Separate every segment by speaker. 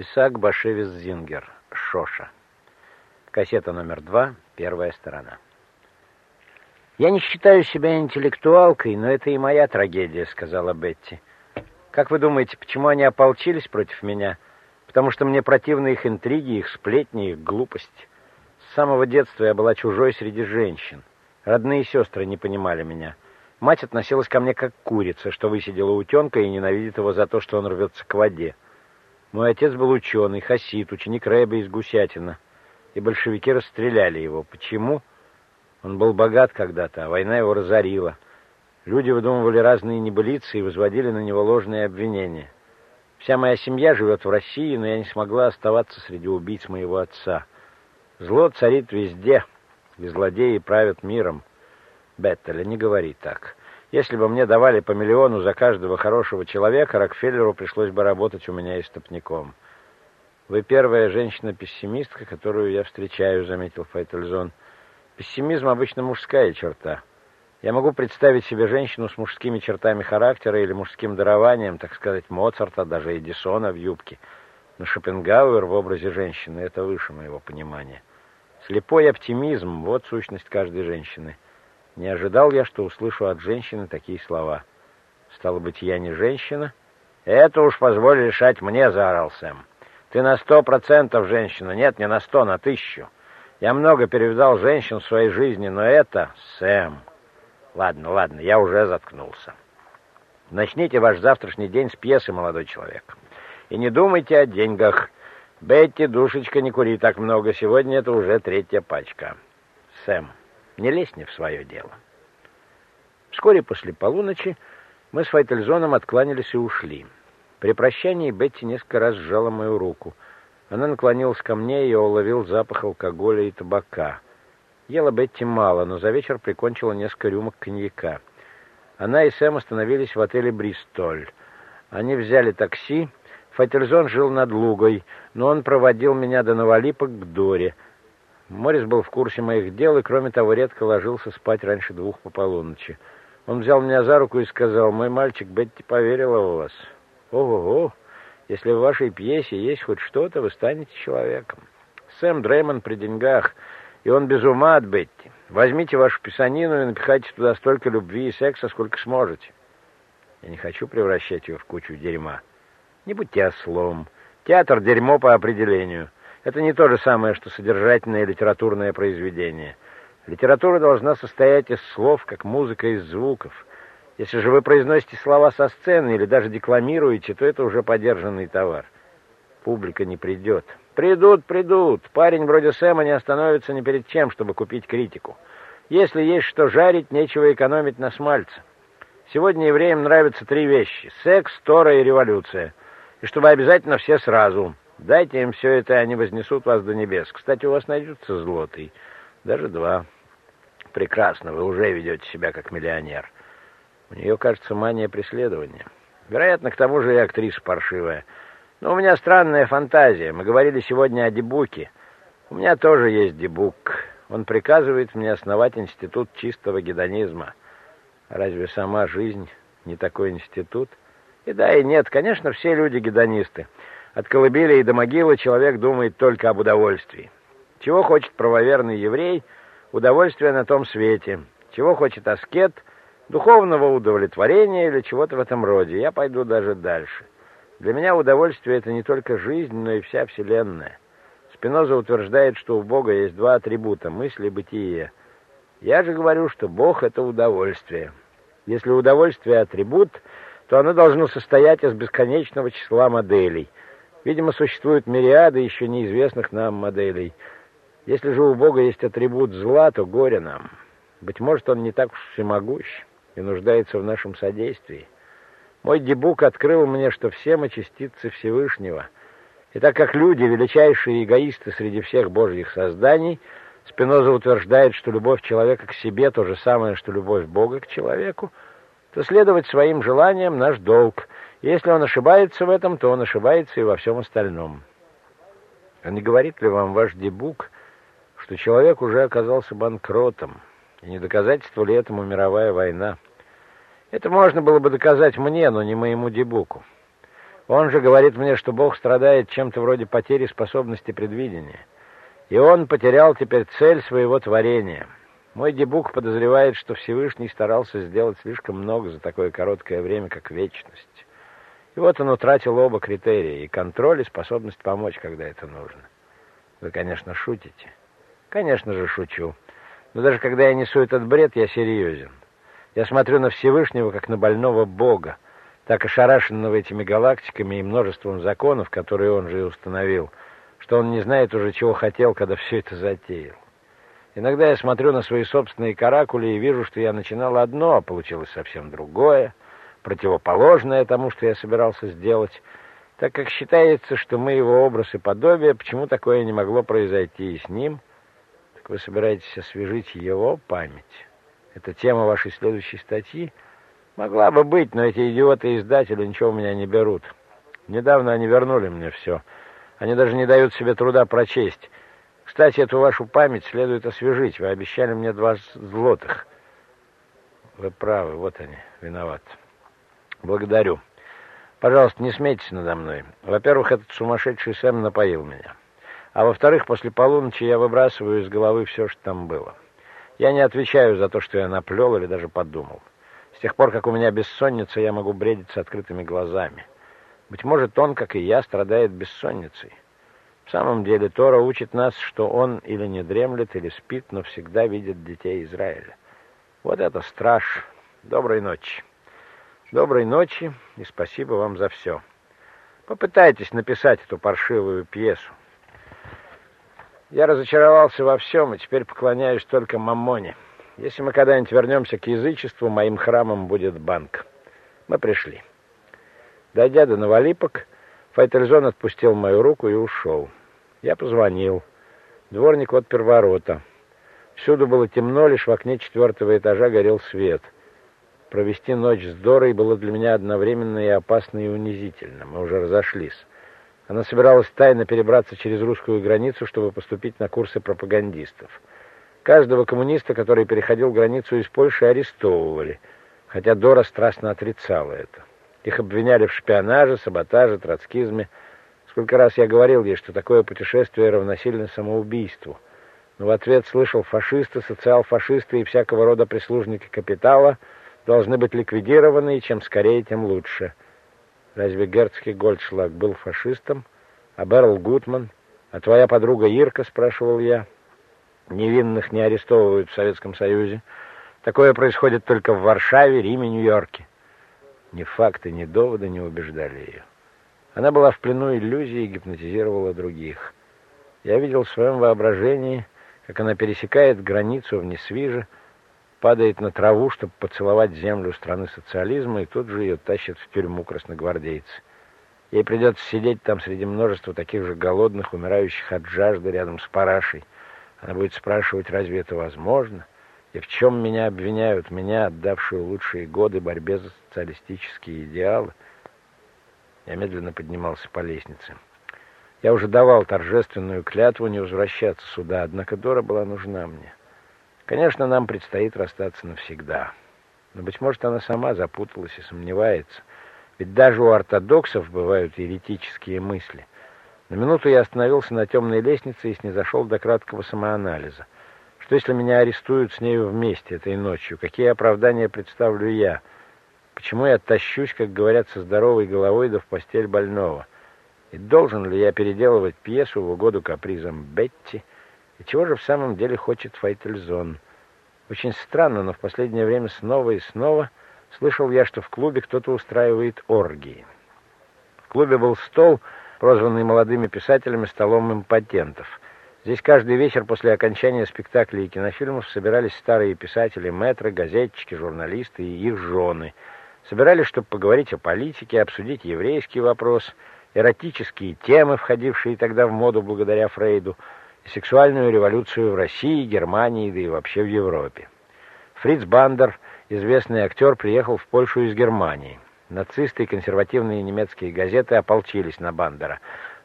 Speaker 1: Исаак Башевис Зингер. Шоша. Кассета номер два, первая сторона. «Я не считаю себя интеллектуалкой, но это и моя трагедия», — сказала Бетти. «Как вы думаете, почему они ополчились против меня? Потому что мне противны их интриги, их сплетни, их глупость. С самого детства я была чужой среди женщин. Родные сестры не понимали меня. Мать относилась ко мне как курица, что высидела утенка и ненавидит его за то, что он рвется к воде. Мой отец был ученый, хасид, ученик Рэба из Гусятина. И большевики расстреляли его. Почему? Он был богат когда-то, а война его разорила. Люди выдумывали разные небылицы и возводили на него ложные обвинения. Вся моя семья живет в России, но я не смогла оставаться среди убийц моего отца. Зло царит везде, и злодеи правят миром. Беттеля, не говори так. Если бы мне давали по миллиону за каждого хорошего человека, Рокфеллеру пришлось бы работать у меня истопником. Вы первая женщина-пессимистка, которую я встречаю, заметил Файтельзон. Пессимизм обычно мужская черта. Я могу представить себе женщину с мужскими чертами характера или мужским дарованием, так сказать, Моцарта, даже Эдисона в юбке. Но Шопенгауэр в образе женщины — это выше моего понимания. Слепой оптимизм — вот сущность каждой женщины — не ожидал я, что услышу от женщины такие слова. Стало быть, я не женщина? Это уж позволь решать мне, заорал Сэм. Ты на сто процентов женщина. Нет, не на сто, на тысячу. Я много перевидал женщин в своей жизни, но это Сэм. Ладно, ладно, я уже заткнулся. Начните ваш завтрашний день с пьесы, молодой человек. И не думайте о деньгах. Бетти, душечка, не кури так много. Сегодня это уже третья пачка. Сэм. Не лезь не в свое дело. Вскоре после полуночи мы с Файтельзоном откланялись и ушли. При прощании Бетти несколько раз сжала мою руку. Она наклонилась ко мне, и я уловил запах алкоголя и табака. Ела Бетти мало, но за вечер прикончила несколько рюмок коньяка. Она и Сэм остановились в отеле «Бристоль». Они взяли такси. Файтельзон жил над Лугой, но он проводил меня до Новолипок к Доре — Морис был в курсе моих дел и, кроме того, редко ложился спать раньше двух по полуночи. Он взял меня за руку и сказал, «Мой мальчик, Бетти поверила в вас. Ого-го, если в вашей пьесе есть хоть что-то, вы станете человеком. Сэм Дреймон при деньгах, и он без ума от Бетти. Возьмите вашу писанину и напихайте туда столько любви и секса, сколько сможете. Я не хочу превращать ее в кучу дерьма. Не будьте ослом. Театр — дерьмо по определению». Это не то же самое, что содержательное литературное произведение. Литература должна состоять из слов, как музыка из звуков. Если же вы произносите слова со сцены или даже декламируете, то это уже подержанный товар. Публика не придет. Придут, придут. Парень вроде Сэма не остановится ни перед чем, чтобы купить критику. Если есть что жарить, нечего экономить на смальце. Сегодня евреям нравятся три вещи. Секс, Тора и революция. И чтобы обязательно все сразу. Дайте им все это, и они вознесут вас до небес. Кстати, у вас найдется злотый. Даже два. Прекрасно, вы уже ведете себя как миллионер. У нее, кажется, мания преследования. Вероятно, к тому же и актриса паршивая. Но у меня странная фантазия. Мы говорили сегодня о дебуке. У меня тоже есть дебук. Он приказывает мне основать институт чистого гедонизма. Разве сама жизнь не такой институт? И да, и нет. Конечно, все люди гедонисты. От колыбели и до могилы человек думает только об удовольствии. Чего хочет правоверный еврей? Удовольствие на том свете. Чего хочет аскет? Духовного удовлетворения или чего-то в этом роде. Я пойду даже дальше. Для меня удовольствие — это не только жизнь, но и вся Вселенная. Спиноза утверждает, что у Бога есть два атрибута — мысли и бытие. Я же говорю, что Бог — это удовольствие. Если удовольствие — атрибут, то оно должно состоять из бесконечного числа моделей — Видимо, существуют мириады еще неизвестных нам моделей. Если же у Бога есть атрибут зла, то горе нам. Быть может, он не так уж всемогущ и нуждается в нашем содействии. Мой дебук открыл мне, что все мы частицы Всевышнего. И так как люди — величайшие эгоисты среди всех божьих созданий, Спиноза утверждает, что любовь человека к себе — то же самое, что любовь Бога к человеку, то следовать своим желаниям — наш долг — если он ошибается в этом, то он ошибается и во всем остальном. А не говорит ли вам ваш дебук, что человек уже оказался банкротом, и не доказательство ли этому мировая война? Это можно было бы доказать мне, но не моему дебуку. Он же говорит мне, что Бог страдает чем-то вроде потери способности предвидения. И он потерял теперь цель своего творения. Мой дебук подозревает, что Всевышний старался сделать слишком много за такое короткое время, как вечность. И вот он утратил оба критерия, и контроль, и способность помочь, когда это нужно. Вы, конечно, шутите. Конечно же, шучу. Но даже когда я несу этот бред, я серьезен. Я смотрю на Всевышнего, как на больного Бога, так ошарашенного этими галактиками и множеством законов, которые он же и установил, что он не знает уже, чего хотел, когда все это затеял. Иногда я смотрю на свои собственные каракули и вижу, что я начинал одно, а получилось совсем другое, противоположное тому, что я собирался сделать, так как считается, что мы его образ и подобие, почему такое не могло произойти и с ним, так вы собираетесь освежить его память. Это тема вашей следующей статьи? Могла бы быть, но эти идиоты-издатели ничего у меня не берут. Недавно они вернули мне все. Они даже не дают себе труда прочесть. Кстати, эту вашу память следует освежить. Вы обещали мне два злотых. Вы правы, вот они, виноват. Благодарю. Пожалуйста, не смейтесь надо мной. Во-первых, этот сумасшедший Сэм напоил меня. А во-вторых, после полуночи я выбрасываю из головы все, что там было. Я не отвечаю за то, что я наплел или даже подумал. С тех пор, как у меня бессонница, я могу бредить с открытыми глазами. Быть может, он, как и я, страдает бессонницей. В самом деле, Тора учит нас, что он или не дремлет, или спит, но всегда видит детей Израиля. Вот это страж. Доброй ночи. Доброй ночи и спасибо вам за все. Попытайтесь написать эту паршивую пьесу. Я разочаровался во всем и теперь поклоняюсь только Мамоне. Если мы когда-нибудь вернемся к язычеству, моим храмом будет банк. Мы пришли. Дойдя до Новолипок, Файтельзон отпустил мою руку и ушел. Я позвонил. Дворник отпер ворота. Всюду было темно, лишь в окне четвертого этажа горел свет. Провести ночь с Дорой было для меня одновременно и опасно, и унизительно. Мы уже разошлись. Она собиралась тайно перебраться через русскую границу, чтобы поступить на курсы пропагандистов. Каждого коммуниста, который переходил границу из Польши, арестовывали, хотя Дора страстно отрицала это. Их обвиняли в шпионаже, саботаже, троцкизме. Сколько раз я говорил ей, что такое путешествие равносильно самоубийству. Но в ответ слышал, фашисты, социал-фашисты и всякого рода прислужники капитала должны быть ликвидированы, и чем скорее, тем лучше. Разве Герцкий Гольдшлаг был фашистом? А Берл Гутман? А твоя подруга Ирка, спрашивал я. Невинных не арестовывают в Советском Союзе. Такое происходит только в Варшаве, Риме, Нью-Йорке. Ни факты, ни доводы не убеждали ее. Она была в плену иллюзий и гипнотизировала других. Я видел в своем воображении, как она пересекает границу в Несвиже, падает на траву, чтобы поцеловать землю страны социализма, и тут же ее тащат в тюрьму красногвардейцы. Ей придется сидеть там среди множества таких же голодных, умирающих от жажды рядом с парашей. Она будет спрашивать, разве это возможно? И в чем меня обвиняют, меня, отдавшую лучшие годы борьбе за социалистические идеалы? Я медленно поднимался по лестнице. Я уже давал торжественную клятву не возвращаться сюда, однако Дора была нужна мне. Конечно, нам предстоит расстаться навсегда. Но, быть может, она сама запуталась и сомневается. Ведь даже у ортодоксов бывают еретические мысли. На минуту я остановился на темной лестнице и снизошел до краткого самоанализа. Что если меня арестуют с нею вместе этой ночью? Какие оправдания представлю я? Почему я тащусь, как говорят, со здоровой головой да в постель больного? И должен ли я переделывать пьесу в угоду капризам Бетти — и чего же в самом деле хочет Файтельзон? Очень странно, но в последнее время снова и снова слышал я, что в клубе кто-то устраивает оргии. В клубе был стол, прозванный молодыми писателями столом импотентов. Здесь каждый вечер после окончания спектаклей и кинофильмов собирались старые писатели, мэтры, газетчики, журналисты и их жены. Собирались, чтобы поговорить о политике, обсудить еврейский вопрос, эротические темы, входившие тогда в моду благодаря Фрейду, сексуальную революцию в России, Германии, да и вообще в Европе. Фриц Бандер, известный актер, приехал в Польшу из Германии. Нацисты и консервативные немецкие газеты ополчились на Бандера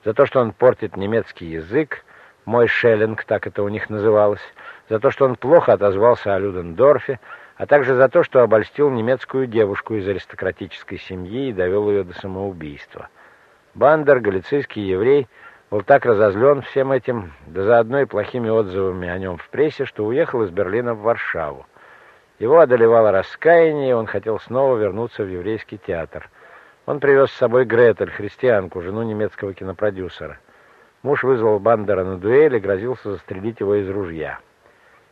Speaker 1: за то, что он портит немецкий язык, мой шеллинг, так это у них называлось, за то, что он плохо отозвался о Людендорфе, а также за то, что обольстил немецкую девушку из аристократической семьи и довел ее до самоубийства. Бандер, галицийский еврей, был так разозлен всем этим, да заодно и плохими отзывами о нем в прессе, что уехал из Берлина в Варшаву. Его одолевало раскаяние, и он хотел снова вернуться в еврейский театр. Он привез с собой Гретель, христианку, жену немецкого кинопродюсера. Муж вызвал Бандера на дуэль и грозился застрелить его из ружья.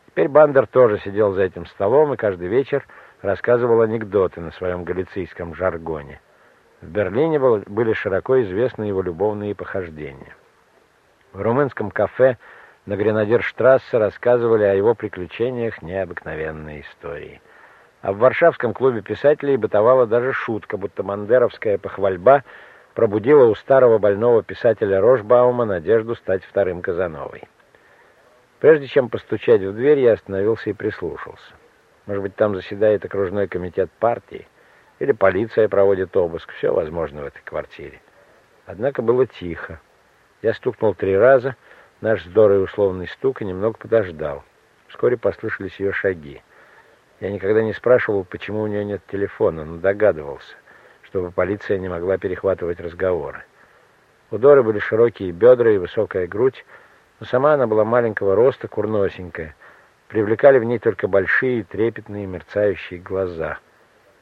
Speaker 1: Теперь Бандер тоже сидел за этим столом и каждый вечер рассказывал анекдоты на своем галицийском жаргоне. В Берлине были широко известны его любовные похождения. В румынском кафе на Гренадерштрассе рассказывали о его приключениях необыкновенные истории. А в Варшавском клубе писателей бытовала даже шутка, будто мандеровская похвальба пробудила у старого больного писателя Рожбаума надежду стать вторым Казановой. Прежде чем постучать в дверь, я остановился и прислушался. Может быть, там заседает окружной комитет партии, или полиция проводит обыск. Все возможно в этой квартире. Однако было тихо. Я стукнул три раза, наш здоровый условный стук, и немного подождал. Вскоре послышались ее шаги. Я никогда не спрашивал, почему у нее нет телефона, но догадывался, чтобы полиция не могла перехватывать разговоры. У Доры были широкие бедра и высокая грудь, но сама она была маленького роста, курносенькая. Привлекали в ней только большие, трепетные, мерцающие глаза.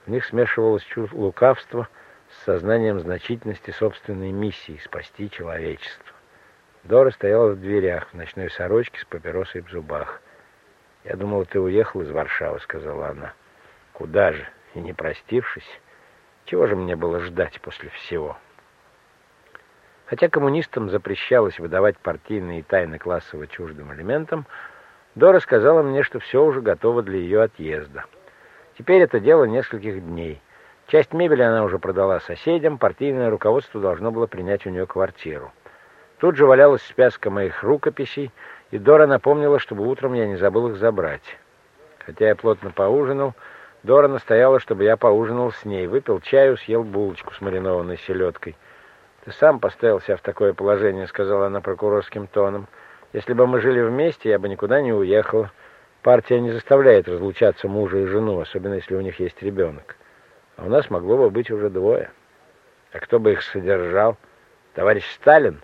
Speaker 1: В них смешивалось чувство лукавства с сознанием значительности собственной миссии — спасти человечество. Дора стояла в дверях, в ночной сорочке с папиросой в зубах. «Я думала, ты уехал из Варшавы», — сказала она. «Куда же? И не простившись? Чего же мне было ждать после всего?» Хотя коммунистам запрещалось выдавать партийные тайны классово чуждым элементам, Дора сказала мне, что все уже готово для ее отъезда. Теперь это дело нескольких дней. Часть мебели она уже продала соседям, партийное руководство должно было принять у нее квартиру. Тут же валялась спяска моих рукописей, и Дора напомнила, чтобы утром я не забыл их забрать. Хотя я плотно поужинал, Дора настояла, чтобы я поужинал с ней, выпил чаю, съел булочку с маринованной селедкой — «Ты сам поставил себя в такое положение», — сказала она прокурорским тоном. «Если бы мы жили вместе, я бы никуда не уехала. Партия не заставляет разлучаться мужа и жену, особенно если у них есть ребенок. А у нас могло бы быть уже двое. А кто бы их содержал? Товарищ Сталин?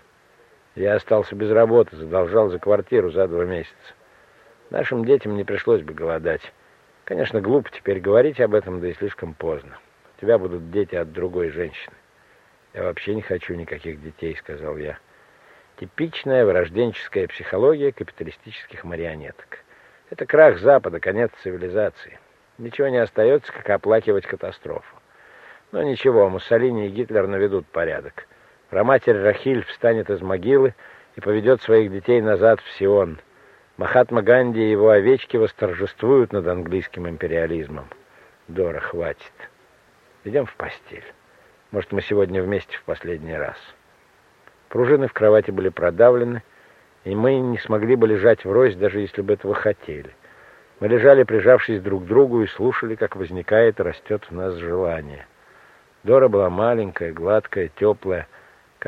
Speaker 1: Я остался без работы, задолжал за квартиру за два месяца. Нашим детям не пришлось бы голодать. Конечно, глупо теперь говорить об этом, да и слишком поздно. У тебя будут дети от другой женщины. «Я вообще не хочу никаких детей», — сказал я. Типичная вырожденческая психология капиталистических марионеток. Это крах Запада, конец цивилизации. Ничего не остается, как оплакивать катастрофу. Но ничего, Муссолини и Гитлер наведут порядок. Проматерь Рахиль встанет из могилы и поведет своих детей назад в Сион. Махатма Ганди и его овечки восторжествуют над английским империализмом. Дора, хватит. Идем в постель. Может, мы сегодня вместе в последний раз. Пружины в кровати были продавлены, и мы не смогли бы лежать врозь, даже если бы этого хотели. Мы лежали, прижавшись друг к другу, и слушали, как возникает и растет в нас желание. Дора была маленькая, гладкая, теплая.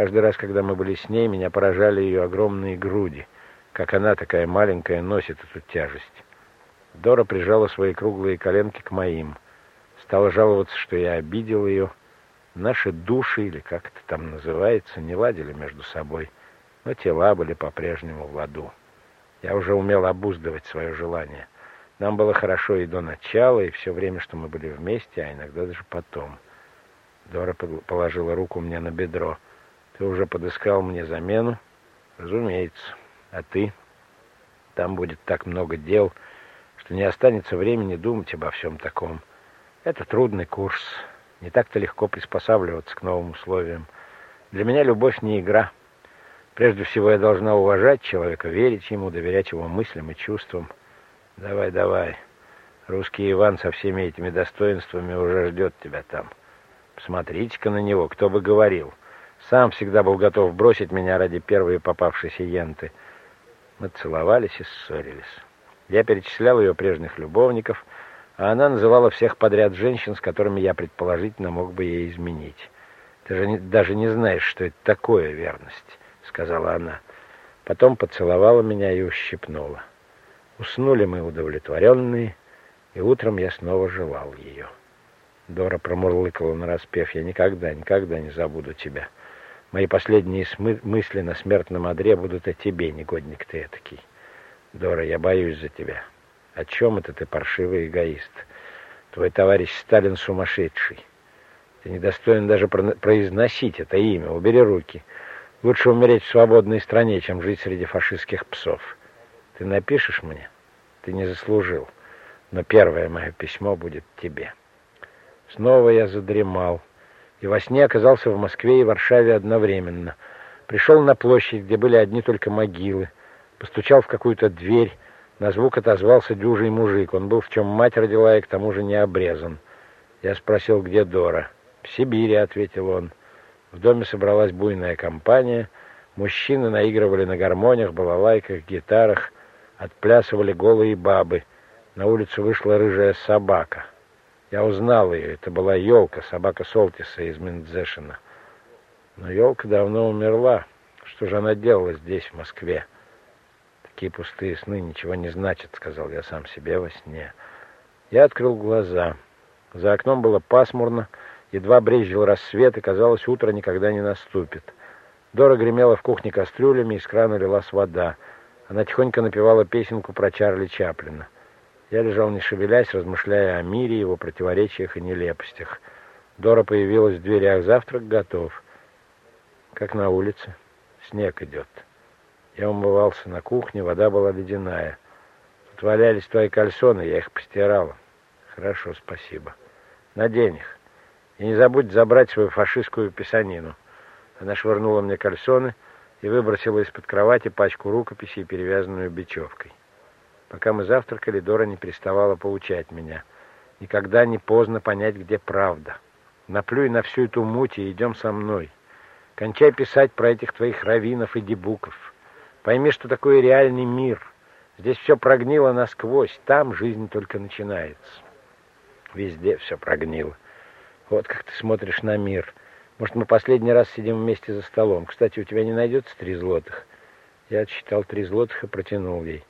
Speaker 1: Каждый раз, когда мы были с ней, меня поражали ее огромные груди, как она, такая маленькая, носит эту тяжесть. Дора прижала свои круглые коленки к моим. Стала жаловаться, что я обидел ее, Наши души, или как это там называется, не ладили между собой, но тела были по-прежнему в ладу. Я уже умел обуздывать свое желание. Нам было хорошо и до начала, и все время, что мы были вместе, а иногда даже потом. Дора положила руку мне на бедро. «Ты уже подыскал мне замену?» «Разумеется. А ты?» «Там будет так много дел, что не останется времени думать обо всем таком. Это трудный курс». Не так-то легко приспосабливаться к новым условиям. Для меня любовь не игра. Прежде всего, я должна уважать человека, верить ему, доверять его мыслям и чувствам. Давай, давай. Русский Иван со всеми этими достоинствами уже ждет тебя там. Посмотрите-ка на него, кто бы говорил. Сам всегда был готов бросить меня ради первой попавшейся енты. Мы целовались и ссорились. Я перечислял ее прежних любовников — а она называла всех подряд женщин, с которыми я предположительно мог бы ей изменить. «Ты же не, даже не знаешь, что это такое верность», — сказала она. Потом поцеловала меня и ущипнула. Уснули мы удовлетворенные, и утром я снова желал ее. Дора промурлыкала нараспев, «Я никогда, никогда не забуду тебя. Мои последние мысли на смертном одре будут о тебе, негодник ты этакий. Дора, я боюсь за тебя. О чем это ты, паршивый эгоист? Твой товарищ Сталин сумасшедший. Ты недостоин даже произносить это имя. Убери руки. Лучше умереть в свободной стране, чем жить среди фашистских псов. Ты напишешь мне? Ты не заслужил. Но первое мое письмо будет тебе. Снова я задремал и во сне оказался в Москве и Варшаве одновременно. Пришел на площадь, где были одни только могилы, постучал в какую-то дверь, на звук отозвался дюжий мужик. Он был в чем мать родила и к тому же не обрезан. Я спросил, где Дора. «В Сибири», — ответил он. В доме собралась буйная компания. Мужчины наигрывали на гармониях, балалайках, гитарах, отплясывали голые бабы. На улицу вышла рыжая собака — я узнал ее. Это была елка, собака Солтиса из Миндзешина. Но елка давно умерла. Что же она делала здесь, в Москве? Такие пустые сны ничего не значат, сказал я сам себе во сне. Я открыл глаза. За окном было пасмурно, едва брезжил рассвет, и, казалось, утро никогда не наступит. Дора гремела в кухне кастрюлями, из крана лилась вода. Она тихонько напевала песенку про Чарли Чаплина. Я лежал не шевелясь, размышляя о мире, его противоречиях и нелепостях. Дора появилась в дверях. Завтрак готов. Как на улице. Снег идет. Я умывался на кухне, вода была ледяная. Тут валялись твои кальсоны, я их постирала. Хорошо, спасибо. Надень их. И не забудь забрать свою фашистскую писанину. Она швырнула мне кальсоны и выбросила из-под кровати пачку рукописей, перевязанную бечевкой. Пока мы завтракали, Дора не переставала поучать меня. Никогда не поздно понять, где правда. Наплюй на всю эту муть и идем со мной. Кончай писать про этих твоих раввинов и дебуков. Пойми, что такое реальный мир. Здесь все прогнило насквозь, там жизнь только начинается. Везде все прогнило. Вот как ты смотришь на мир. Может, мы последний раз сидим вместе за столом. Кстати, у тебя не найдется три злотых? Я отсчитал три злотых и протянул ей.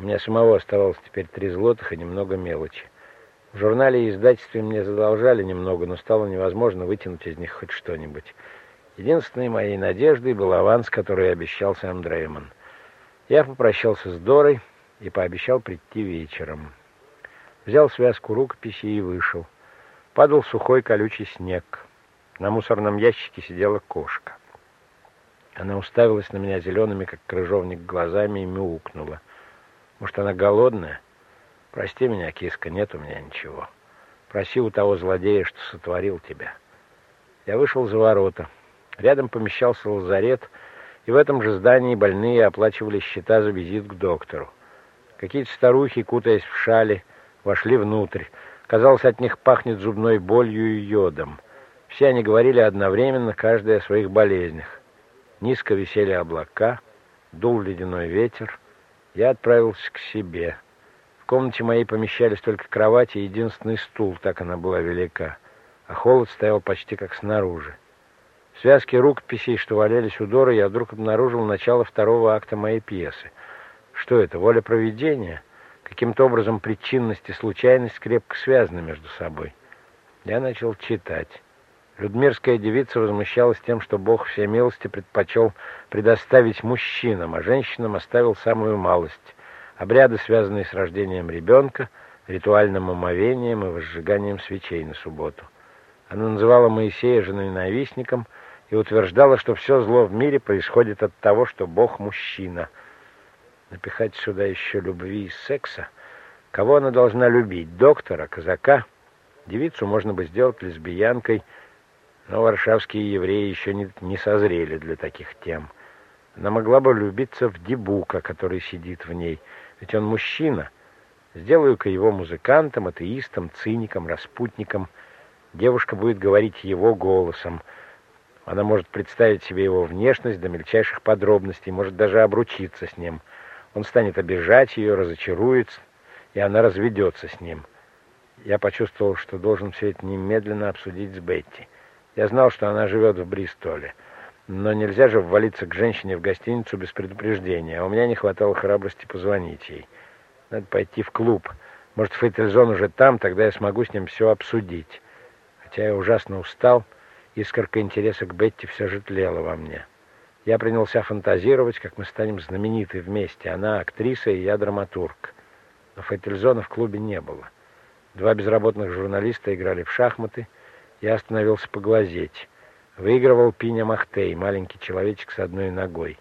Speaker 1: У меня самого оставалось теперь три злотых и немного мелочи. В журнале и издательстве мне задолжали немного, но стало невозможно вытянуть из них хоть что-нибудь. Единственной моей надеждой был аванс, который обещал сам Дреймон. Я попрощался с Дорой и пообещал прийти вечером. Взял связку рукописей и вышел. Падал сухой колючий снег. На мусорном ящике сидела кошка. Она уставилась на меня зелеными, как крыжовник, глазами и мяукнула. Может, она голодная? Прости меня, киска, нет у меня ничего. Проси у того злодея, что сотворил тебя. Я вышел за ворота. Рядом помещался лазарет, и в этом же здании больные оплачивали счета за визит к доктору. Какие-то старухи, кутаясь в шали, вошли внутрь. Казалось, от них пахнет зубной болью и йодом. Все они говорили одновременно, каждый о своих болезнях. Низко висели облака, дул ледяной ветер, я отправился к себе. В комнате моей помещались только кровать и единственный стул, так она была велика, а холод стоял почти как снаружи. В связке рукописей, что валялись у Доры, я вдруг обнаружил начало второго акта моей пьесы. Что это, воля провидения? Каким-то образом причинность и случайность крепко связаны между собой. Я начал читать. Людмирская девица возмущалась тем, что Бог всей милости предпочел предоставить мужчинам, а женщинам оставил самую малость. Обряды, связанные с рождением ребенка, ритуальным омовением и возжиганием свечей на субботу. Она называла Моисея женоненавистником и утверждала, что все зло в мире происходит от того, что Бог мужчина. Напихать сюда еще любви и секса. Кого она должна любить? Доктора, казака? Девицу можно бы сделать лесбиянкой – но варшавские евреи еще не, не созрели для таких тем. Она могла бы влюбиться в Дебука, который сидит в ней, ведь он мужчина. Сделаю-ка его музыкантом, атеистом, циником, распутником. Девушка будет говорить его голосом. Она может представить себе его внешность до мельчайших подробностей, может даже обручиться с ним. Он станет обижать ее, разочаруется, и она разведется с ним. Я почувствовал, что должен все это немедленно обсудить с Бетти. Я знал, что она живет в Бристоле. Но нельзя же ввалиться к женщине в гостиницу без предупреждения, а у меня не хватало храбрости позвонить ей. Надо пойти в клуб. Может, Фейтельзон уже там, тогда я смогу с ним все обсудить. Хотя я ужасно устал Искорка интереса к Бетти все же тлела во мне. Я принялся фантазировать, как мы станем знамениты вместе. Она актриса, и я драматург. Но Фейтельзона в клубе не было. Два безработных журналиста играли в шахматы. Я остановился поглазеть. Выигрывал Пиня Махтей, маленький человечек с одной ногой.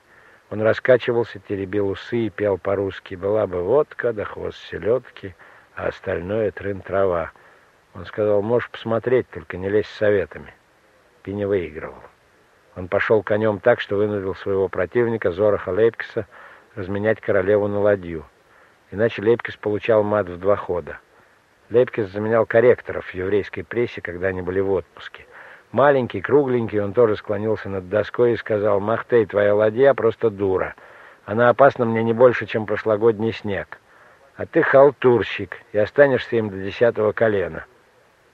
Speaker 1: Он раскачивался, теребил усы и пел по-русски. Была бы водка, да хвост селедки, а остальное трын-трава. Он сказал, можешь посмотреть, только не лезь с советами. Пиня выигрывал. Он пошел конем так, что вынудил своего противника, Зораха Лейпкиса, разменять королеву на ладью. Иначе Лейпкис получал мат в два хода. Лейпкис заменял корректоров в еврейской прессе, когда они были в отпуске. Маленький, кругленький, он тоже склонился над доской и сказал, «Махтей, твоя ладья просто дура. Она опасна мне не больше, чем прошлогодний снег. А ты халтурщик, и останешься им до десятого колена».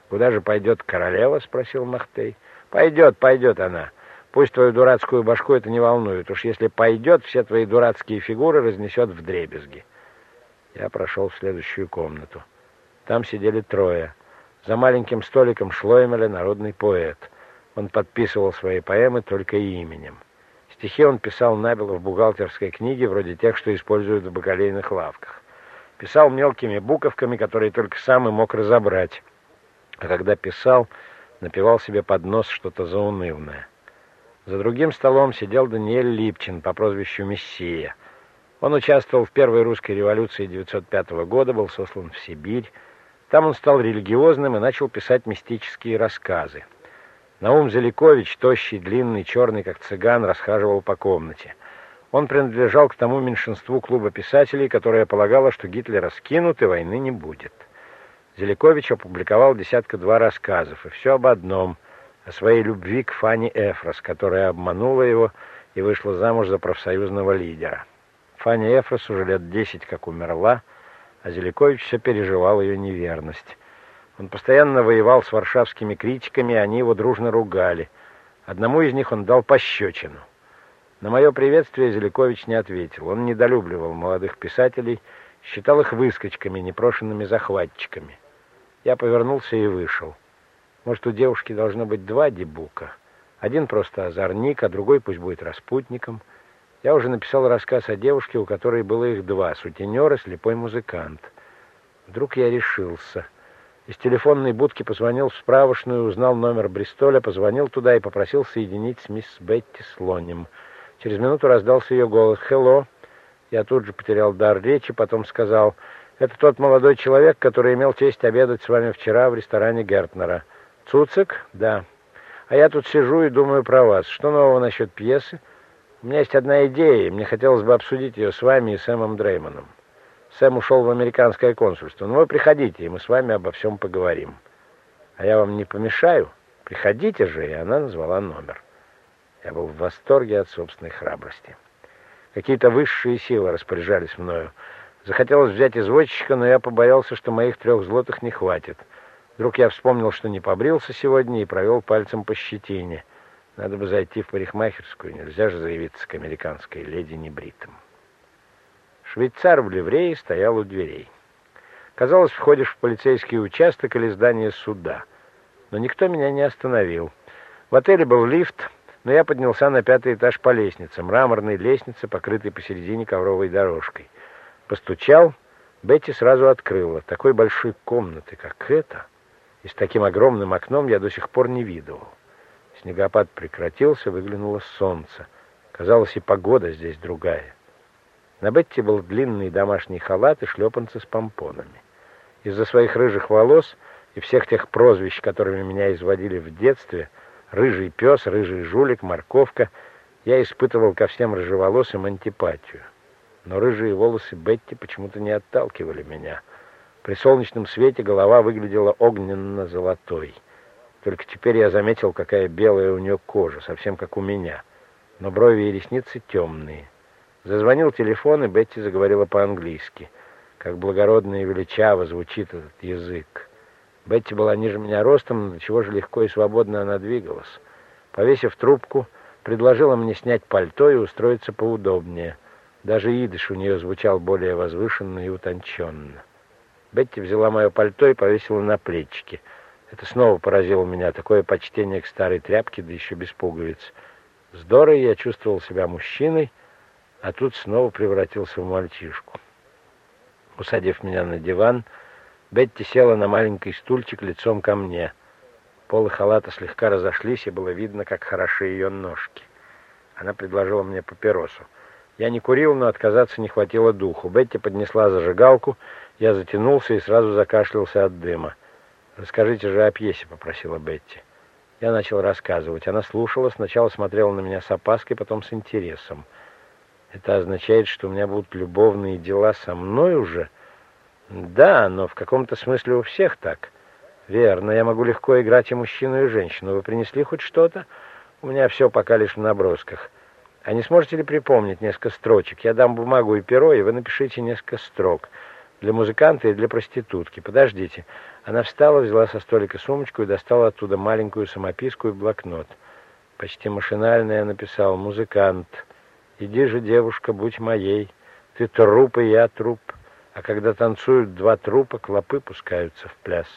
Speaker 1: «Куда же пойдет королева?» — спросил Махтей. «Пойдет, пойдет она. Пусть твою дурацкую башку это не волнует. Уж если пойдет, все твои дурацкие фигуры разнесет в дребезги. Я прошел в следующую комнату. Там сидели трое. За маленьким столиком Шлоймеля народный поэт. Он подписывал свои поэмы только именем. Стихи он писал набело в бухгалтерской книге, вроде тех, что используют в бакалейных лавках. Писал мелкими буковками, которые только сам и мог разобрать. А когда писал, напевал себе под нос что-то заунывное. За другим столом сидел Даниэль Липчин по прозвищу Мессия. Он участвовал в первой русской революции 905 года, был сослан в Сибирь. Там он стал религиозным и начал писать мистические рассказы. Наум Зеликович, тощий, длинный, черный, как цыган, расхаживал по комнате. Он принадлежал к тому меньшинству клуба писателей, которое полагало, что Гитлер раскинут и войны не будет. Зеликович опубликовал десятка-два рассказов, и все об одном – о своей любви к Фанни Эфрос, которая обманула его и вышла замуж за профсоюзного лидера. Фанни Эфрос уже лет десять как умерла, а Зеликович все переживал ее неверность. Он постоянно воевал с варшавскими критиками, они его дружно ругали. Одному из них он дал пощечину. На мое приветствие Зеликович не ответил. Он недолюбливал молодых писателей, считал их выскочками, непрошенными захватчиками. Я повернулся и вышел. Может, у девушки должно быть два дебука. Один просто озорник, а другой пусть будет распутником. Я уже написал рассказ о девушке, у которой было их два, сутенер и слепой музыкант. Вдруг я решился. Из телефонной будки позвонил в справочную, узнал номер Бристоля, позвонил туда и попросил соединить с мисс Бетти Слонем. Через минуту раздался ее голос «Хелло». Я тут же потерял дар речи, потом сказал «Это тот молодой человек, который имел честь обедать с вами вчера в ресторане Гертнера». Цуцик? Да. А я тут сижу и думаю про вас. Что нового насчет пьесы? У меня есть одна идея, и мне хотелось бы обсудить ее с вами и Сэмом Дреймоном. Сэм ушел в американское консульство. Но вы приходите, и мы с вами обо всем поговорим. А я вам не помешаю? Приходите же, и она назвала номер. Я был в восторге от собственной храбрости. Какие-то высшие силы распоряжались мною. Захотелось взять извозчика, но я побоялся, что моих трех злотых не хватит — Вдруг я вспомнил, что не побрился сегодня и провел пальцем по щетине. Надо бы зайти в парикмахерскую, нельзя же заявиться к американской леди небритым. Швейцар в ливрее стоял у дверей. Казалось, входишь в полицейский участок или здание суда. Но никто меня не остановил. В отеле был лифт, но я поднялся на пятый этаж по лестнице, мраморной лестнице, покрытой посередине ковровой дорожкой. Постучал, Бетти сразу открыла. Такой большой комнаты, как эта, и с таким огромным окном я до сих пор не видывал. Снегопад прекратился, выглянуло солнце. Казалось, и погода здесь другая. На Бетти был длинный домашний халат и шлепанцы с помпонами. Из-за своих рыжих волос и всех тех прозвищ, которыми меня изводили в детстве, рыжий пес, рыжий жулик, морковка, я испытывал ко всем рыжеволосым антипатию. Но рыжие волосы Бетти почему-то не отталкивали меня — при солнечном свете голова выглядела огненно-золотой. Только теперь я заметил, какая белая у нее кожа, совсем как у меня. Но брови и ресницы темные. Зазвонил телефон, и Бетти заговорила по-английски. Как благородно и величаво звучит этот язык. Бетти была ниже меня ростом, но до чего же легко и свободно она двигалась. Повесив трубку, предложила мне снять пальто и устроиться поудобнее. Даже идыш у нее звучал более возвышенно и утонченно. Бетти взяла мое пальто и повесила на плечики. Это снова поразило меня, такое почтение к старой тряпке, да еще без пуговиц. Здорово я чувствовал себя мужчиной, а тут снова превратился в мальчишку. Усадив меня на диван, Бетти села на маленький стульчик лицом ко мне. Полы халата слегка разошлись, и было видно, как хороши ее ножки. Она предложила мне папиросу. Я не курил, но отказаться не хватило духу. Бетти поднесла зажигалку, я затянулся и сразу закашлялся от дыма. «Расскажите же о пьесе», — попросила Бетти. Я начал рассказывать. Она слушала, сначала смотрела на меня с опаской, потом с интересом. «Это означает, что у меня будут любовные дела со мной уже?» «Да, но в каком-то смысле у всех так». «Верно, я могу легко играть и мужчину, и женщину. Вы принесли хоть что-то?» «У меня все пока лишь в набросках». А не сможете ли припомнить несколько строчек? Я дам бумагу и перо, и вы напишите несколько строк. Для музыканта и для проститутки. Подождите. Она встала, взяла со столика сумочку и достала оттуда маленькую самописку и блокнот. Почти машинально я написал «Музыкант, иди же, девушка, будь моей. Ты труп, и я труп. А когда танцуют два трупа, клопы пускаются в пляс.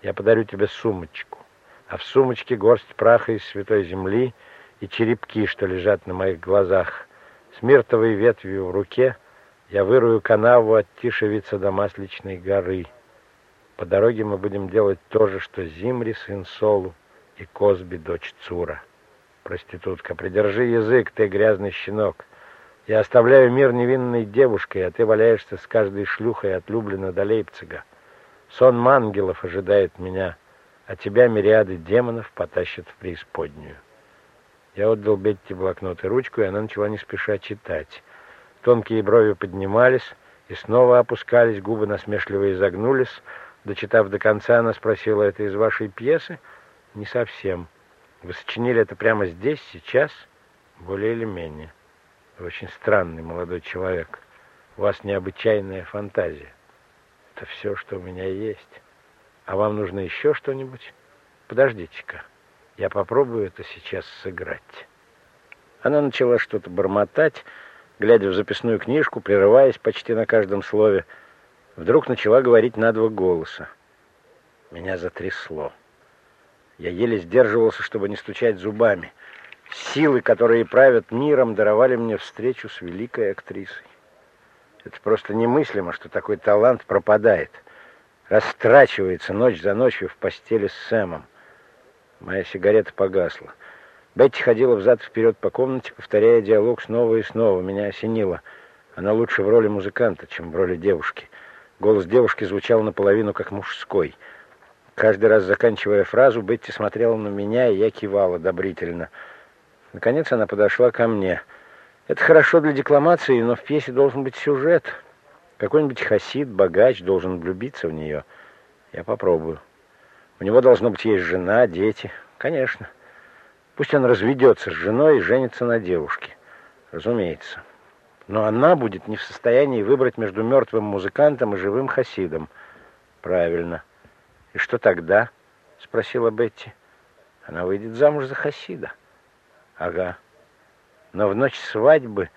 Speaker 1: Я подарю тебе сумочку. А в сумочке горсть праха из святой земли — и черепки, что лежат на моих глазах. С ветвью в руке я вырую канаву от Тишевица до Масличной горы. По дороге мы будем делать то же, что Зимри, сын Солу, и Козби, дочь Цура. Проститутка, придержи язык, ты грязный щенок. Я оставляю мир невинной девушкой, а ты валяешься с каждой шлюхой от Люблина до Лейпцига. Сон мангелов ожидает меня, а тебя мириады демонов потащат в преисподнюю. Я отдал Бетти блокнот и ручку, и она начала не спеша читать. Тонкие брови поднимались и снова опускались, губы насмешливо изогнулись. Дочитав до конца, она спросила, «Это из вашей пьесы?» «Не совсем. Вы сочинили это прямо здесь, сейчас?» «Более или менее. Вы очень странный молодой человек. У вас необычайная фантазия. Это все, что у меня есть. А вам нужно еще что-нибудь? Подождите-ка». Я попробую это сейчас сыграть. Она начала что-то бормотать, глядя в записную книжку, прерываясь почти на каждом слове. Вдруг начала говорить на два голоса. Меня затрясло. Я еле сдерживался, чтобы не стучать зубами. Силы, которые правят миром, даровали мне встречу с великой актрисой. Это просто немыслимо, что такой талант пропадает, растрачивается ночь за ночью в постели с Сэмом. Моя сигарета погасла. Бетти ходила взад-вперед по комнате, повторяя диалог снова и снова. Меня осенило. Она лучше в роли музыканта, чем в роли девушки. Голос девушки звучал наполовину как мужской. Каждый раз заканчивая фразу, Бетти смотрела на меня, и я кивал одобрительно. Наконец она подошла ко мне. «Это хорошо для декламации, но в пьесе должен быть сюжет. Какой-нибудь хасид, богач должен влюбиться в нее. Я попробую». У него должно быть есть жена, дети. Конечно. Пусть он разведется с женой и женится на девушке. Разумеется. Но она будет не в состоянии выбрать между мертвым музыкантом и живым хасидом. Правильно. И что тогда? Спросила Бетти. Она выйдет замуж за хасида. Ага. Но в ночь свадьбы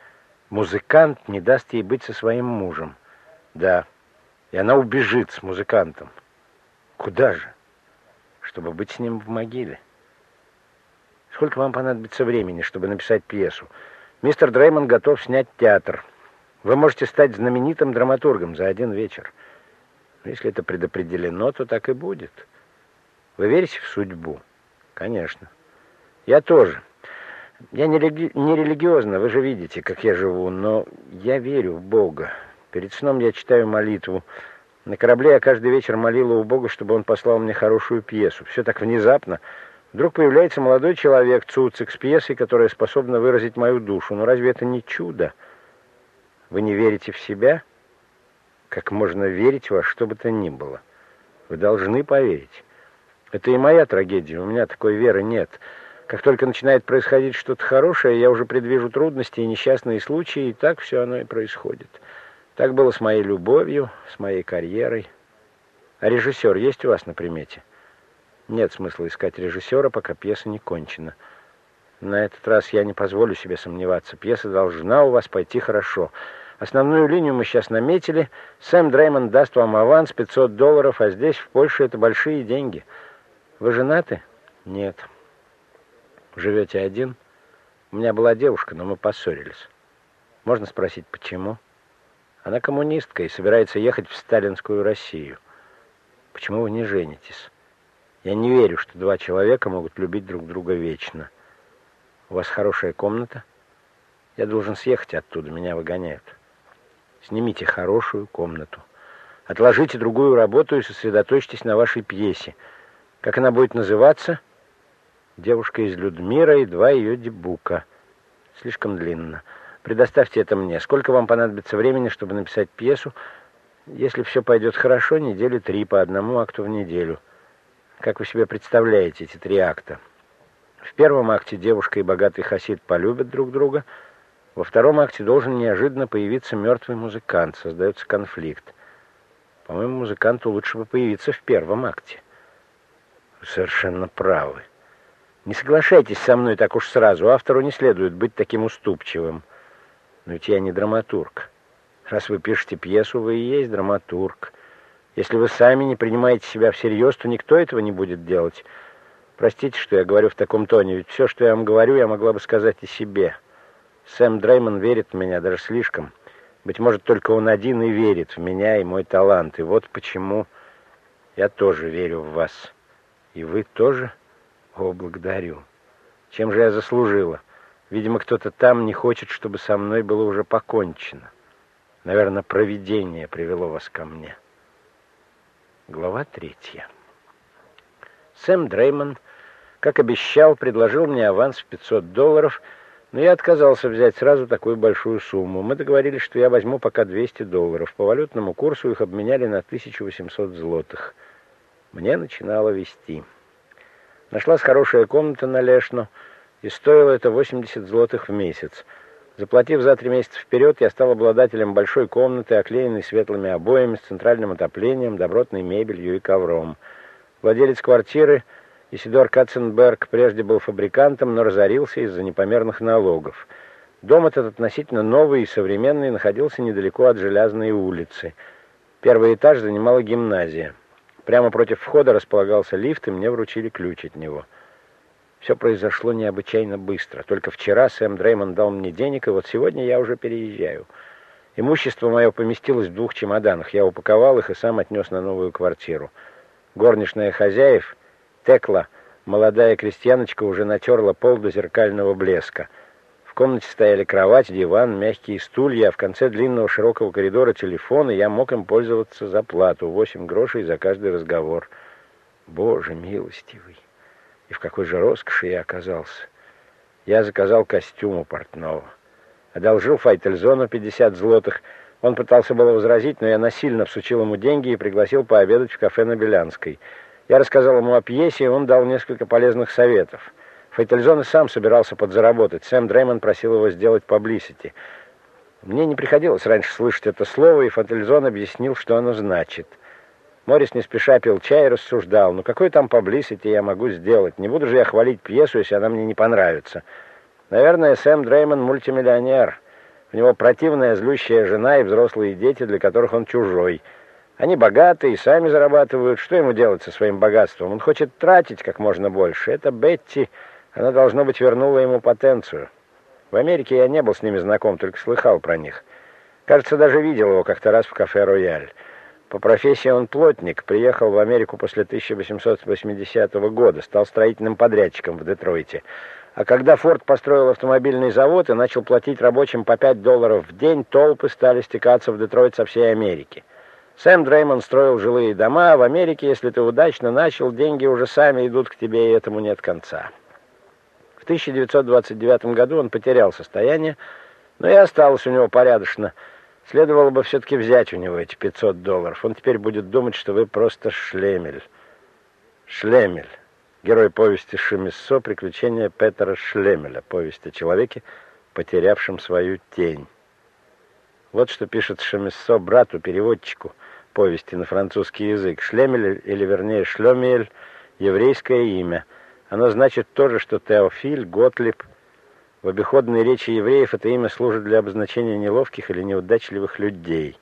Speaker 1: музыкант не даст ей быть со своим мужем. Да. И она убежит с музыкантом. Куда же? чтобы быть с ним в могиле. Сколько вам понадобится времени, чтобы написать пьесу? Мистер Дреймон готов снять театр. Вы можете стать знаменитым драматургом за один вечер. Если это предопределено, то так и будет. Вы верите в судьбу? Конечно. Я тоже. Я не, реги... не религиозна, вы же видите, как я живу, но я верю в Бога. Перед сном я читаю молитву. На корабле я каждый вечер молила у Бога, чтобы он послал мне хорошую пьесу. Все так внезапно. Вдруг появляется молодой человек, Цуцик, с пьесой, которая способна выразить мою душу. Но разве это не чудо? Вы не верите в себя? Как можно верить во что бы то ни было? Вы должны поверить. Это и моя трагедия. У меня такой веры нет. Как только начинает происходить что-то хорошее, я уже предвижу трудности и несчастные случаи, и так все оно и происходит. Так было с моей любовью, с моей карьерой. А режиссер есть у вас на примете? Нет смысла искать режиссера, пока пьеса не кончена. На этот раз я не позволю себе сомневаться. Пьеса должна у вас пойти хорошо. Основную линию мы сейчас наметили. Сэм Дреймон даст вам аванс 500 долларов, а здесь, в Польше, это большие деньги. Вы женаты? Нет. Живете один? У меня была девушка, но мы поссорились. Можно спросить, почему? Она коммунистка и собирается ехать в сталинскую Россию. Почему вы не женитесь? Я не верю, что два человека могут любить друг друга вечно. У вас хорошая комната? Я должен съехать оттуда, меня выгоняют. Снимите хорошую комнату. Отложите другую работу и сосредоточьтесь на вашей пьесе. Как она будет называться? Девушка из Людмира и два ее дебука. Слишком длинно. Предоставьте это мне. Сколько вам понадобится времени, чтобы написать пьесу? Если все пойдет хорошо, недели три по одному акту в неделю. Как вы себе представляете эти три акта? В первом акте девушка и богатый хасид полюбят друг друга. Во втором акте должен неожиданно появиться мертвый музыкант. Создается конфликт. По-моему, музыканту лучше бы появиться в первом акте. Вы совершенно правы. Не соглашайтесь со мной так уж сразу. Автору не следует быть таким уступчивым. Но ведь я не драматург. Раз вы пишете пьесу, вы и есть драматург. Если вы сами не принимаете себя всерьез, то никто этого не будет делать. Простите, что я говорю в таком тоне, ведь все, что я вам говорю, я могла бы сказать и себе. Сэм Дреймон верит в меня даже слишком. Быть может, только он один и верит в меня и мой талант. И вот почему я тоже верю в вас. И вы тоже? О, благодарю. Чем же я заслужила? Видимо, кто-то там не хочет, чтобы со мной было уже покончено. Наверное, провидение привело вас ко мне. Глава третья. Сэм Дреймон, как обещал, предложил мне аванс в 500 долларов – но я отказался взять сразу такую большую сумму. Мы договорились, что я возьму пока 200 долларов. По валютному курсу их обменяли на 1800 злотых. Мне начинало вести. Нашлась хорошая комната на Лешно, и стоило это 80 злотых в месяц. Заплатив за три месяца вперед, я стал обладателем большой комнаты, оклеенной светлыми обоями, с центральным отоплением, добротной мебелью и ковром. Владелец квартиры Исидор Катценберг прежде был фабрикантом, но разорился из-за непомерных налогов. Дом этот относительно новый и современный находился недалеко от Железной улицы. Первый этаж занимала гимназия. Прямо против входа располагался лифт, и мне вручили ключ от него. Все произошло необычайно быстро. Только вчера Сэм Дреймон дал мне денег, и вот сегодня я уже переезжаю. Имущество мое поместилось в двух чемоданах. Я упаковал их и сам отнес на новую квартиру. Горничная хозяев Текла, молодая крестьяночка, уже натерла пол до зеркального блеска. В комнате стояли кровать, диван, мягкие стулья, а в конце длинного широкого коридора телефон, и я мог им пользоваться за плату, восемь грошей за каждый разговор. Боже милостивый! И в какой же роскоши я оказался! Я заказал костюм у портного. Одолжил Файтельзону 50 злотых. Он пытался было возразить, но я насильно всучил ему деньги и пригласил пообедать в кафе на Белянской. Я рассказал ему о пьесе, и он дал несколько полезных советов. Фейтельзон и сам собирался подзаработать. Сэм Дреймон просил его сделать паблисити. Мне не приходилось раньше слышать это слово, и Фейтельзон объяснил, что оно значит. Морис не спеша пил чай и рассуждал. Ну какой там паблисити я могу сделать? Не буду же я хвалить пьесу, если она мне не понравится. Наверное, Сэм Дреймон мультимиллионер. У него противная злющая жена и взрослые дети, для которых он чужой – они богаты и сами зарабатывают. Что ему делать со своим богатством? Он хочет тратить как можно больше. Это Бетти, она, должно быть, вернула ему потенцию. В Америке я не был с ними знаком, только слыхал про них. Кажется, даже видел его как-то раз в кафе «Рояль». По профессии он плотник, приехал в Америку после 1880 года, стал строительным подрядчиком в Детройте. А когда Форд построил автомобильный завод и начал платить рабочим по 5 долларов в день, толпы стали стекаться в Детройт со всей Америки. Сэм Дреймон строил жилые дома, а в Америке, если ты удачно начал, деньги уже сами идут к тебе, и этому нет конца. В 1929 году он потерял состояние, но и осталось у него порядочно. Следовало бы все-таки взять у него эти 500 долларов. Он теперь будет думать, что вы просто шлемель. Шлемель. Герой повести Шемиссо «Приключения Петера Шлемеля». Повесть о человеке, потерявшем свою тень. Вот что пишет Шемиссо брату-переводчику – повести на французский язык. Шлемель, или вернее Шлемель, еврейское имя. Оно значит то же, что Теофиль, Готлиб. В обиходной речи евреев это имя служит для обозначения неловких или неудачливых людей,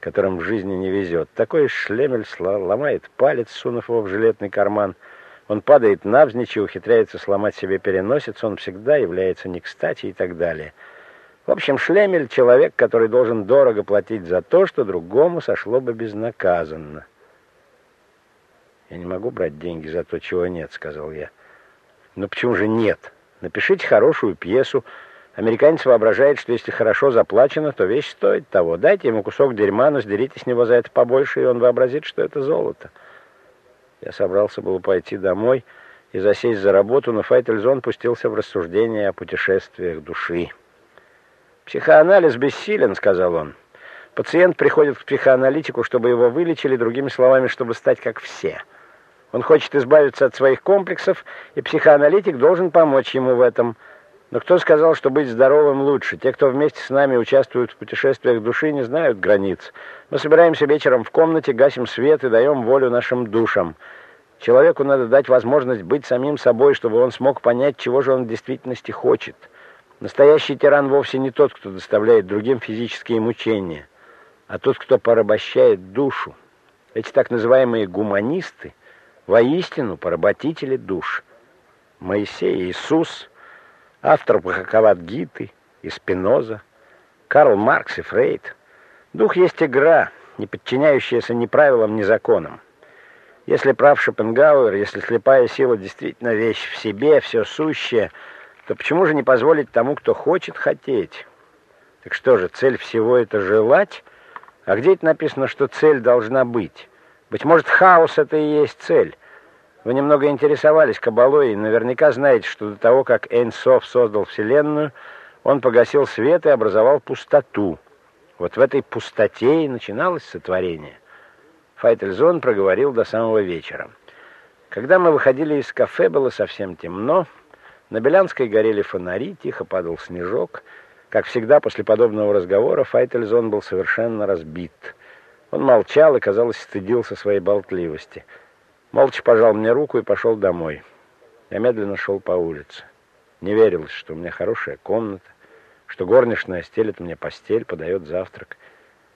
Speaker 1: которым в жизни не везет. Такой Шлемель ломает палец, сунув его в жилетный карман. Он падает навзничь и ухитряется сломать себе переносицу, он всегда является не кстати и так далее. В общем, Шлемель — человек, который должен дорого платить за то, что другому сошло бы безнаказанно. «Я не могу брать деньги за то, чего нет», — сказал я. «Но почему же нет? Напишите хорошую пьесу. Американец воображает, что если хорошо заплачено, то вещь стоит того. Дайте ему кусок дерьма, но сдерите с него за это побольше, и он вообразит, что это золото». Я собрался было пойти домой и засесть за работу, но Файтельзон пустился в рассуждения о путешествиях души. «Психоанализ бессилен», — сказал он. «Пациент приходит к психоаналитику, чтобы его вылечили, другими словами, чтобы стать как все. Он хочет избавиться от своих комплексов, и психоаналитик должен помочь ему в этом. Но кто сказал, что быть здоровым лучше? Те, кто вместе с нами участвуют в путешествиях души, не знают границ. Мы собираемся вечером в комнате, гасим свет и даем волю нашим душам. Человеку надо дать возможность быть самим собой, чтобы он смог понять, чего же он в действительности хочет». Настоящий тиран вовсе не тот, кто доставляет другим физические мучения, а тот, кто порабощает душу. Эти так называемые гуманисты воистину поработители душ. Моисей, Иисус, автор Бхакават-гиты и Спиноза, Карл Маркс и Фрейд. Дух есть игра, не подчиняющаяся ни правилам, ни законам. Если прав Шопенгауэр, если слепая сила действительно вещь в себе, все сущее – то почему же не позволить тому, кто хочет хотеть? Так что же, цель всего это желать? А где это написано, что цель должна быть? Быть может, хаос это и есть цель. Вы немного интересовались Кабалой и наверняка знаете, что до того, как Эйнсоф создал Вселенную, он погасил свет и образовал пустоту. Вот в этой пустоте и начиналось сотворение. Файтельзон проговорил до самого вечера. Когда мы выходили из кафе, было совсем темно, на Белянской горели фонари, тихо падал снежок. Как всегда, после подобного разговора Файтельзон был совершенно разбит. Он молчал и, казалось, стыдился своей болтливости. Молча пожал мне руку и пошел домой. Я медленно шел по улице. Не верилось, что у меня хорошая комната, что горничная стелит мне постель, подает завтрак.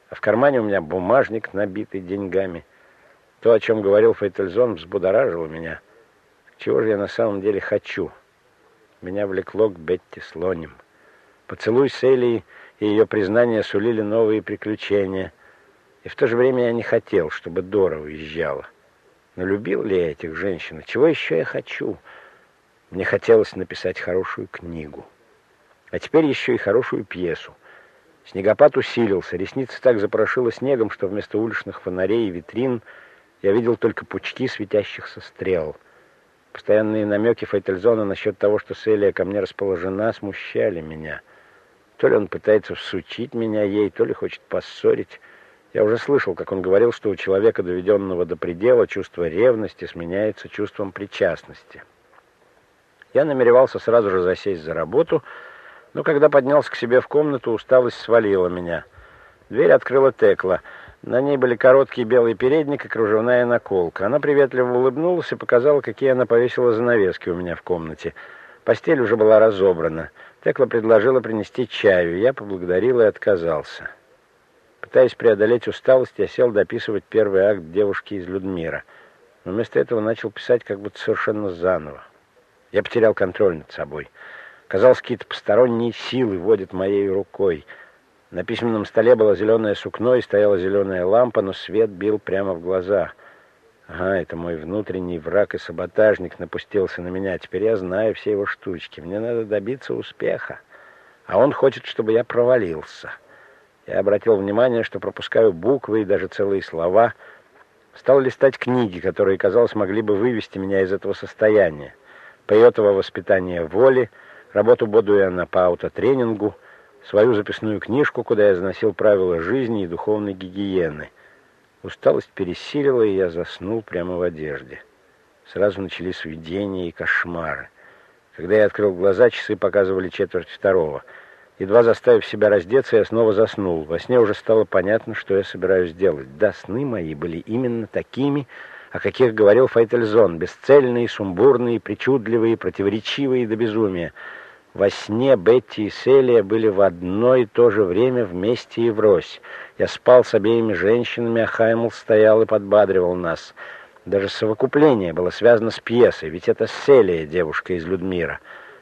Speaker 1: А в кармане у меня бумажник, набитый деньгами. То, о чем говорил Фейтельзон, взбудоражило меня. Чего же я на самом деле хочу?» Меня влекло к Бетти Слоним. Поцелуй с Элией и ее признание сулили новые приключения. И в то же время я не хотел, чтобы Дора уезжала. Но любил ли я этих женщин? Чего еще я хочу? Мне хотелось написать хорошую книгу. А теперь еще и хорошую пьесу. Снегопад усилился, ресницы так запорошило снегом, что вместо уличных фонарей и витрин я видел только пучки светящихся стрел — Постоянные намеки Фейтельзона насчет того, что Селия ко мне расположена, смущали меня. То ли он пытается всучить меня ей, то ли хочет поссорить. Я уже слышал, как он говорил, что у человека, доведенного до предела, чувство ревности сменяется чувством причастности. Я намеревался сразу же засесть за работу, но когда поднялся к себе в комнату, усталость свалила меня. Дверь открыла Текла — на ней были короткий белый передник и кружевная наколка. Она приветливо улыбнулась и показала, какие она повесила занавески у меня в комнате. Постель уже была разобрана. Текла предложила принести чаю. Я поблагодарил и отказался. Пытаясь преодолеть усталость, я сел дописывать первый акт девушки из Людмира. Но вместо этого начал писать как будто совершенно заново. Я потерял контроль над собой. Казалось, какие-то посторонние силы водят моей рукой — на письменном столе было зеленое сукно и стояла зеленая лампа, но свет бил прямо в глаза. Ага, это мой внутренний враг и саботажник напустился на меня. Теперь я знаю все его штучки. Мне надо добиться успеха. А он хочет, чтобы я провалился. Я обратил внимание, что пропускаю буквы и даже целые слова. Стал листать книги, которые, казалось, могли бы вывести меня из этого состояния. Пейотово воспитание воли, работу Бодуэна по аутотренингу — свою записную книжку, куда я заносил правила жизни и духовной гигиены. Усталость пересилила, и я заснул прямо в одежде. Сразу начались видения и кошмары. Когда я открыл глаза, часы показывали четверть второго. Едва заставив себя раздеться, я снова заснул. Во сне уже стало понятно, что я собираюсь делать. Да, сны мои были именно такими, о каких говорил Файтельзон, бесцельные, сумбурные, причудливые, противоречивые до безумия. Во сне Бетти и Селия были в одно и то же время вместе и врозь. Я спал с обеими женщинами, а Хаймл стоял и подбадривал нас. Даже совокупление было связано с пьесой, ведь это Селия, девушка из Людмира,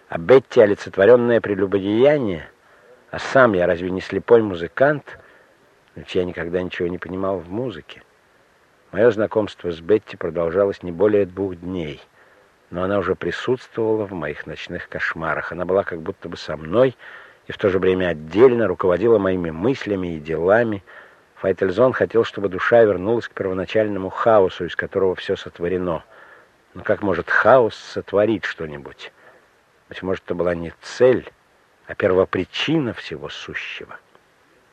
Speaker 1: а Бетти — олицетворенное прелюбодеяние. А сам я разве не слепой музыкант? Ведь я никогда ничего не понимал в музыке. Мое знакомство с Бетти продолжалось не более двух дней, но она уже присутствовала в моих ночных кошмарах. Она была как будто бы со мной и в то же время отдельно руководила моими мыслями и делами, Файтельзон хотел, чтобы душа вернулась к первоначальному хаосу, из которого все сотворено. Но как может хаос сотворить что-нибудь? Быть может, это была не цель, а первопричина всего сущего.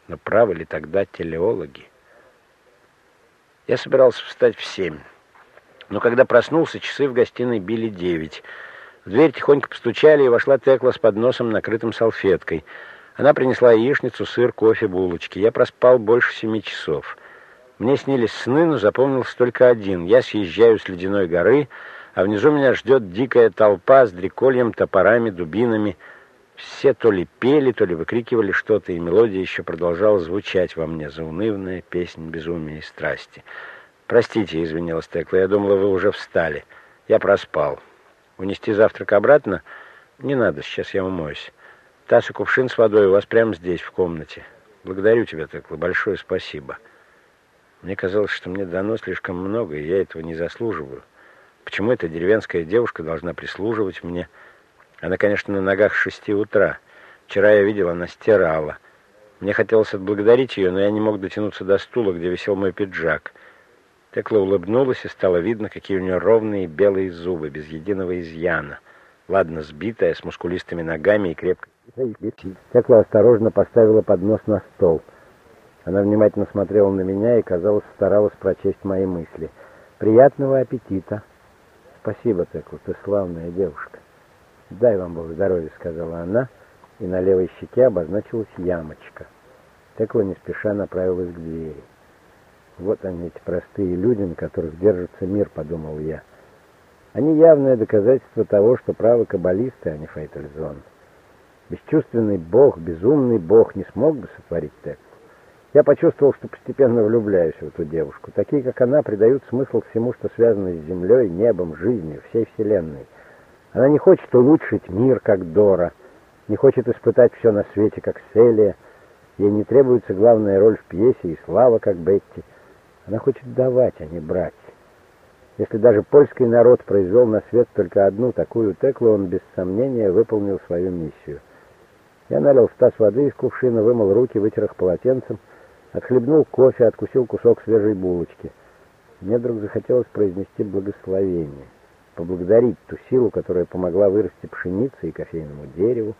Speaker 1: Но правы ли тогда телеологи? Я собирался встать в семь. Но когда проснулся, часы в гостиной били девять. В дверь тихонько постучали, и вошла Текла с подносом, накрытым салфеткой — она принесла яичницу, сыр, кофе, булочки. Я проспал больше семи часов. Мне снились сны, но запомнился только один. Я съезжаю с ледяной горы, а внизу меня ждет дикая толпа с дрекольем, топорами, дубинами. Все то ли пели, то ли выкрикивали что-то, и мелодия еще продолжала звучать во мне, заунывная песня безумия и страсти. «Простите», — извинилась Текла, — «я думала, вы уже встали. Я проспал. Унести завтрак обратно? Не надо, сейчас я умоюсь». Таз и кувшин с водой у вас прямо здесь, в комнате. Благодарю тебя, Текла, большое спасибо. Мне казалось, что мне дано слишком много, и я этого не заслуживаю. Почему эта деревенская девушка должна прислуживать мне? Она, конечно, на ногах с шести утра. Вчера я видел, она стирала. Мне хотелось отблагодарить ее, но я не мог дотянуться до стула, где висел мой пиджак. Текла улыбнулась, и стало видно, какие у нее ровные белые зубы, без единого изъяна. Ладно, сбитая, с мускулистыми ногами и крепко Текла осторожно поставила поднос на стол. Она внимательно смотрела на меня и, казалось, старалась прочесть мои мысли. «Приятного аппетита!» «Спасибо, Текла, ты славная девушка!» «Дай вам Бог здоровья», — сказала она, и на левой щеке обозначилась ямочка. Текла не спеша направилась к двери. «Вот они, эти простые люди, на которых держится мир», — подумал я. «Они явное доказательство того, что правы каббалисты, а не Фейтельзон». Бесчувственный бог, безумный бог не смог бы сотворить Теклу. Я почувствовал, что постепенно влюбляюсь в эту девушку. Такие, как она, придают смысл всему, что связано с землей, небом, жизнью, всей вселенной. Она не хочет улучшить мир, как Дора, не хочет испытать все на свете, как Селия. Ей не требуется главная роль в пьесе и слава, как Бетти. Она хочет давать, а не брать. Если даже польский народ произвел на свет только одну такую Теклу, он без сомнения выполнил свою миссию. Я налил в таз воды из кувшина, вымыл руки, вытер их полотенцем, отхлебнул кофе, откусил кусок свежей булочки. Мне вдруг захотелось произнести благословение, поблагодарить ту силу, которая помогла вырасти пшенице и кофейному дереву,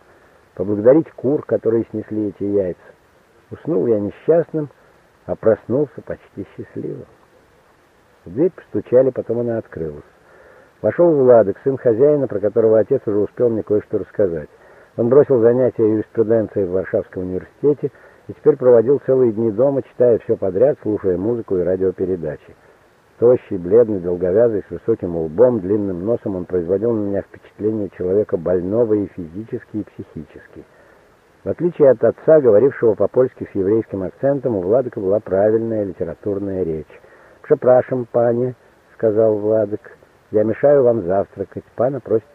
Speaker 1: поблагодарить кур, которые снесли эти яйца. Уснул я несчастным, а проснулся почти счастливым. В дверь постучали, потом она открылась. Вошел Владик, сын хозяина, про которого отец уже успел мне кое-что рассказать. Он бросил занятия юриспруденцией в Варшавском университете и теперь проводил целые дни дома, читая все подряд, слушая музыку и радиопередачи. Тощий, бледный, долговязый, с высоким лбом, длинным носом, он производил на меня впечатление человека больного и физически, и психически. В отличие от отца, говорившего по-польски с еврейским акцентом, у Владыка была правильная литературная речь. «Прzepraszam, пане», — сказал Владык, — «я мешаю вам завтракать. Пана просит